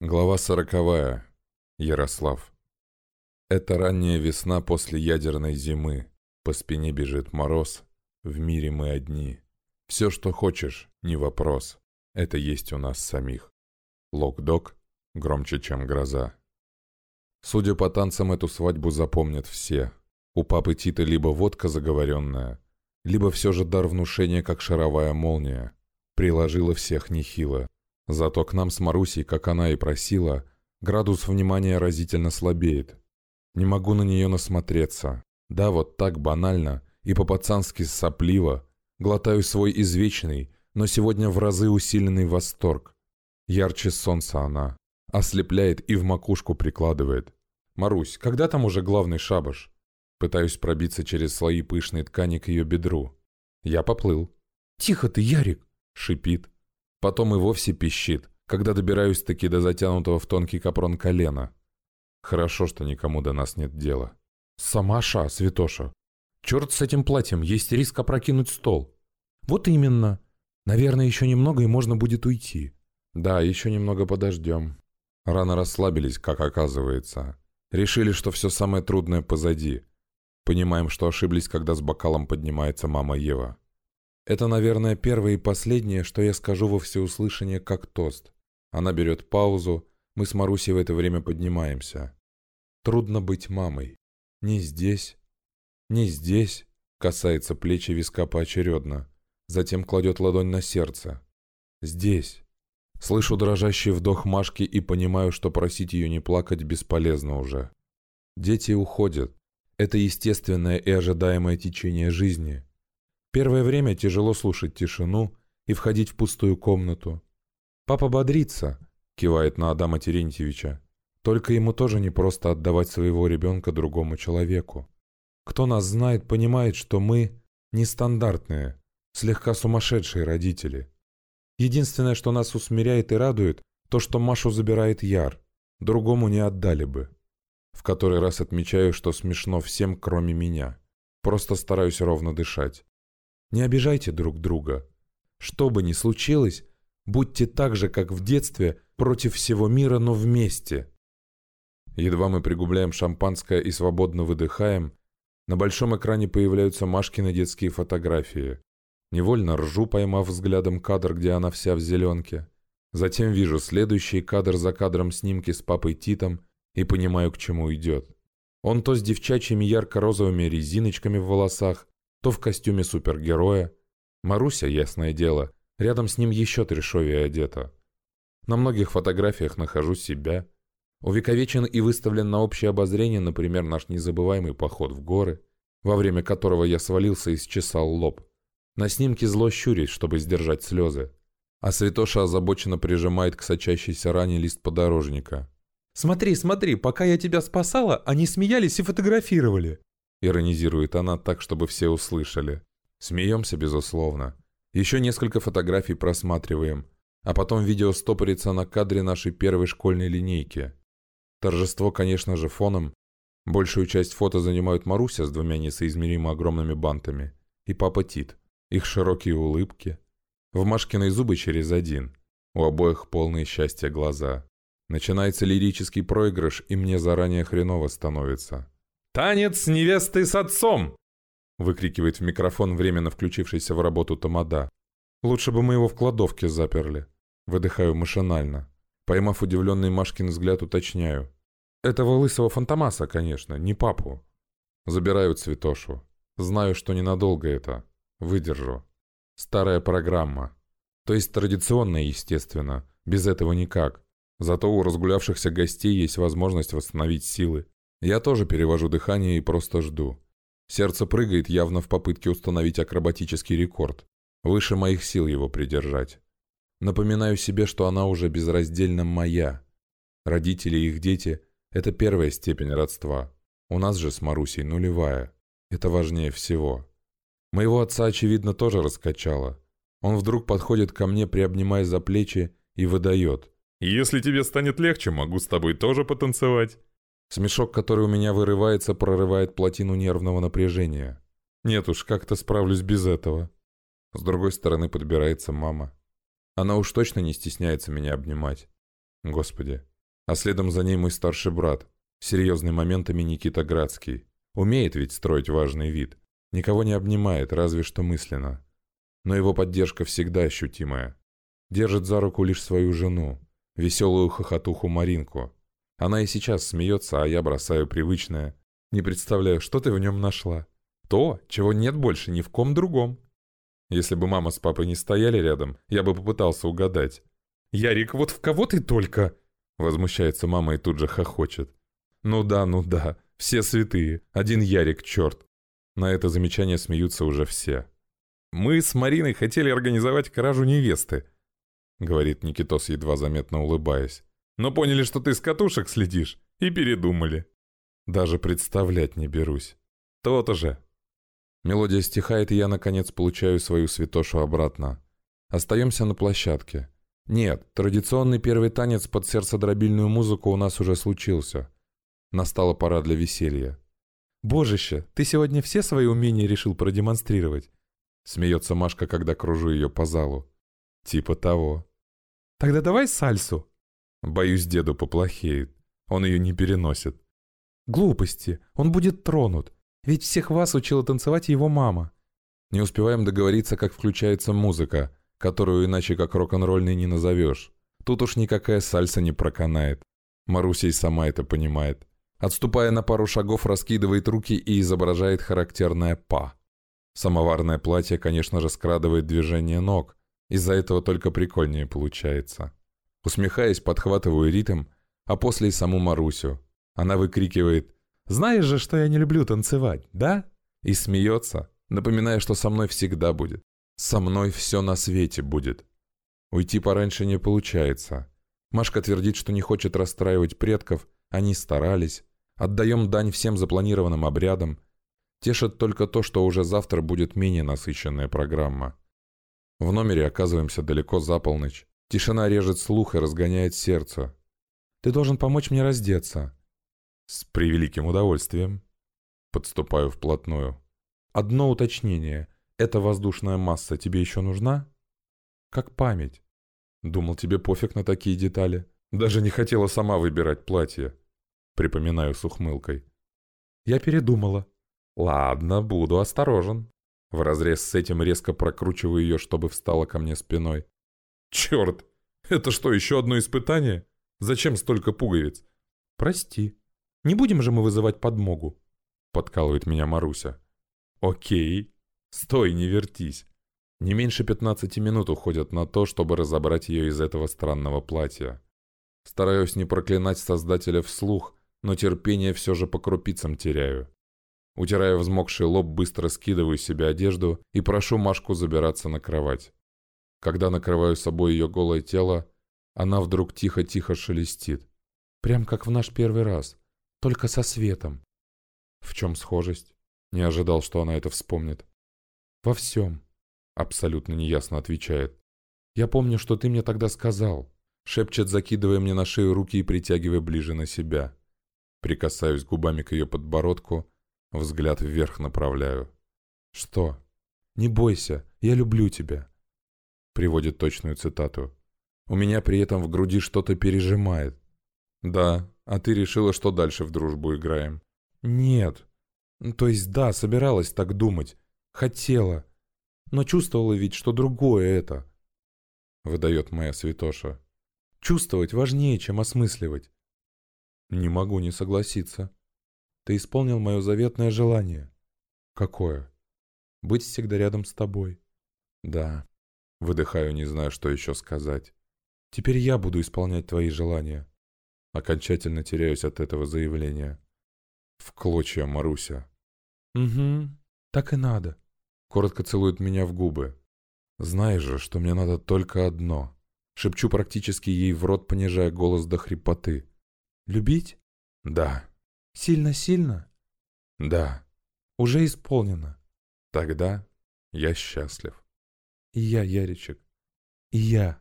Глава сороковая. Ярослав. Это ранняя весна после ядерной зимы. По спине бежит мороз. В мире мы одни. Все, что хочешь, не вопрос. Это есть у нас самих. Лок-дог громче, чем гроза. Судя по танцам, эту свадьбу запомнят все. У папы Тита либо водка заговоренная, либо все же дар внушения, как шаровая молния. Приложила всех нехило. Зато к нам с Марусей, как она и просила, градус внимания разительно слабеет. Не могу на нее насмотреться. Да, вот так банально и по-пацански сопливо. Глотаю свой извечный, но сегодня в разы усиленный восторг. Ярче солнца она. Ослепляет и в макушку прикладывает. «Марусь, когда там уже главный шабаш?» Пытаюсь пробиться через слои пышной ткани к ее бедру. Я поплыл. «Тихо ты, Ярик!» — шипит. Потом и вовсе пищит, когда добираюсь таки до затянутого в тонкий капрон колена. Хорошо, что никому до нас нет дела. Самаша, святоша. Черт с этим платьем, есть риск опрокинуть стол. Вот именно. Наверное, еще немного и можно будет уйти. Да, еще немного подождем. Рано расслабились, как оказывается. Решили, что все самое трудное позади. Понимаем, что ошиблись, когда с бокалом поднимается мама Ева. Это, наверное, первое и последнее, что я скажу во всеуслышание как тост. Она берет паузу, мы с Марусей в это время поднимаемся. Трудно быть мамой. Не здесь, не здесь, касается плечи виска поочередно. Затем кладет ладонь на сердце. Здесь. Слышу дрожащий вдох Машки и понимаю, что просить ее не плакать бесполезно уже. Дети уходят. Это естественное и ожидаемое течение жизни. Первое время тяжело слушать тишину и входить в пустую комнату. «Папа бодрится», — кивает на Адама Терентьевича. «Только ему тоже не просто отдавать своего ребенка другому человеку. Кто нас знает, понимает, что мы нестандартные, слегка сумасшедшие родители. Единственное, что нас усмиряет и радует, то, что Машу забирает Яр. Другому не отдали бы. В который раз отмечаю, что смешно всем, кроме меня. Просто стараюсь ровно дышать. Не обижайте друг друга. Что бы ни случилось, будьте так же, как в детстве, против всего мира, но вместе. Едва мы пригубляем шампанское и свободно выдыхаем, на большом экране появляются Машкины детские фотографии. Невольно ржу, поймав взглядом кадр, где она вся в зеленке. Затем вижу следующий кадр за кадром снимки с папой Титом и понимаю, к чему идет. Он то с девчачьими ярко-розовыми резиночками в волосах, то в костюме супергероя. Маруся, ясное дело, рядом с ним еще трешовее одета. На многих фотографиях нахожу себя. Увековечен и выставлен на общее обозрение, например, наш незабываемый поход в горы, во время которого я свалился и счесал лоб. На снимке зло щурить, чтобы сдержать слезы. А Святоша озабоченно прижимает к сочащейся ране лист подорожника. «Смотри, смотри, пока я тебя спасала, они смеялись и фотографировали». Иронизирует она так, чтобы все услышали. Смеемся, безусловно. Еще несколько фотографий просматриваем, а потом видео стопорится на кадре нашей первой школьной линейки. Торжество, конечно же, фоном. Большую часть фото занимают Маруся с двумя несоизмеримо огромными бантами и папа Тит. Их широкие улыбки. В Машкиной зубы через один. У обоих полные счастья глаза. Начинается лирический проигрыш, и мне заранее хреново становится. «Танец невесты с отцом!» выкрикивает в микрофон временно включившийся в работу Тамада. «Лучше бы мы его в кладовке заперли». Выдыхаю машинально. Поймав удивленный Машкин взгляд, уточняю. «Этого лысого фантомаса, конечно, не папу». Забираю цветошу. Знаю, что ненадолго это. Выдержу. Старая программа. То есть традиционная, естественно. Без этого никак. Зато у разгулявшихся гостей есть возможность восстановить силы. Я тоже перевожу дыхание и просто жду. Сердце прыгает явно в попытке установить акробатический рекорд. Выше моих сил его придержать. Напоминаю себе, что она уже безраздельно моя. Родители и их дети – это первая степень родства. У нас же с Марусей нулевая. Это важнее всего. Моего отца, очевидно, тоже раскачало. Он вдруг подходит ко мне, приобнимая за плечи, и выдает. «Если тебе станет легче, могу с тобой тоже потанцевать». Смешок, который у меня вырывается, прорывает плотину нервного напряжения. Нет уж, как-то справлюсь без этого. С другой стороны подбирается мама. Она уж точно не стесняется меня обнимать. Господи. А следом за ней мой старший брат, серьезный моментами Никита Градский. Умеет ведь строить важный вид. Никого не обнимает, разве что мысленно. Но его поддержка всегда ощутимая. Держит за руку лишь свою жену, веселую хохотуху Маринку. Она и сейчас смеется, а я бросаю привычное. Не представляю, что ты в нем нашла. То, чего нет больше ни в ком другом. Если бы мама с папой не стояли рядом, я бы попытался угадать. «Ярик, вот в кого ты только?» Возмущается мама и тут же хохочет. «Ну да, ну да, все святые, один Ярик, черт!» На это замечание смеются уже все. «Мы с Мариной хотели организовать кражу невесты», — говорит Никитос, едва заметно улыбаясь. «Но поняли, что ты с катушек следишь, и передумали». Даже представлять не берусь. То-то же. Мелодия стихает, и я, наконец, получаю свою святошу обратно. Остаемся на площадке. Нет, традиционный первый танец под сердцедробильную музыку у нас уже случился. Настала пора для веселья. «Божище, ты сегодня все свои умения решил продемонстрировать?» Смеется Машка, когда кружу ее по залу. «Типа того». «Тогда давай сальсу». Боюсь, деду поплохеет. Он ее не переносит. «Глупости, он будет тронут. Ведь всех вас учила танцевать его мама». Не успеваем договориться, как включается музыка которую иначе как рок-н-ролльный не назовешь. Тут уж никакая сальса не проканает. Маруся и сама это понимает. Отступая на пару шагов, раскидывает руки и изображает характерное «па». Самоварное платье, конечно же, скрадывает движение ног. Из-за этого только прикольнее получается. Усмехаясь, подхватываю ритм, а после и саму Марусю. Она выкрикивает «Знаешь же, что я не люблю танцевать, да?» И смеется, напоминая, что со мной всегда будет. Со мной все на свете будет. Уйти пораньше не получается. Машка твердит, что не хочет расстраивать предков, они старались. Отдаем дань всем запланированным обрядам. Тешит только то, что уже завтра будет менее насыщенная программа. В номере оказываемся далеко за полночь. Тишина режет слух и разгоняет сердце. «Ты должен помочь мне раздеться». «С превеликим удовольствием». Подступаю вплотную. «Одно уточнение. Эта воздушная масса тебе еще нужна? Как память. Думал, тебе пофиг на такие детали. Даже не хотела сама выбирать платье. Припоминаю с ухмылкой. Я передумала. Ладно, буду осторожен. Вразрез с этим резко прокручиваю ее, чтобы встала ко мне спиной. Черт! Это что, еще одно испытание? Зачем столько пуговиц? Прости. Не будем же мы вызывать подмогу? Подкалывает меня Маруся. Окей. Стой, не вертись. Не меньше 15 минут уходят на то, чтобы разобрать ее из этого странного платья. Стараюсь не проклинать создателя вслух, но терпение все же по крупицам теряю. Утирая взмокший лоб, быстро скидываю себе одежду и прошу Машку забираться на кровать. Когда накрываю собой ее голое тело, она вдруг тихо-тихо шелестит. Прям как в наш первый раз, только со светом. В чем схожесть? Не ожидал, что она это вспомнит. «Во всем», — абсолютно неясно отвечает. «Я помню, что ты мне тогда сказал», — шепчет, закидывая мне на шею руки и притягивая ближе на себя. Прикасаюсь губами к ее подбородку, взгляд вверх направляю. «Что? Не бойся, я люблю тебя», — приводит точную цитату. «У меня при этом в груди что-то пережимает». «Да, а ты решила, что дальше в дружбу играем?» «Нет. То есть да, собиралась так думать. Хотела. Но чувствовала ведь, что другое это. Выдает моя святоша. Чувствовать важнее, чем осмысливать. Не могу не согласиться. Ты исполнил мое заветное желание. Какое? Быть всегда рядом с тобой. Да. Выдыхаю, не знаю, что еще сказать. Теперь я буду исполнять твои желания. Окончательно теряюсь от этого заявления. В клочья, Маруся. Угу, так и надо. Коротко целует меня в губы. Знаешь же, что мне надо только одно. Шепчу практически ей в рот, понижая голос до хрипоты. Любить? Да. Сильно-сильно? Да. Уже исполнено. Тогда я счастлив. И я, Яричек. И я.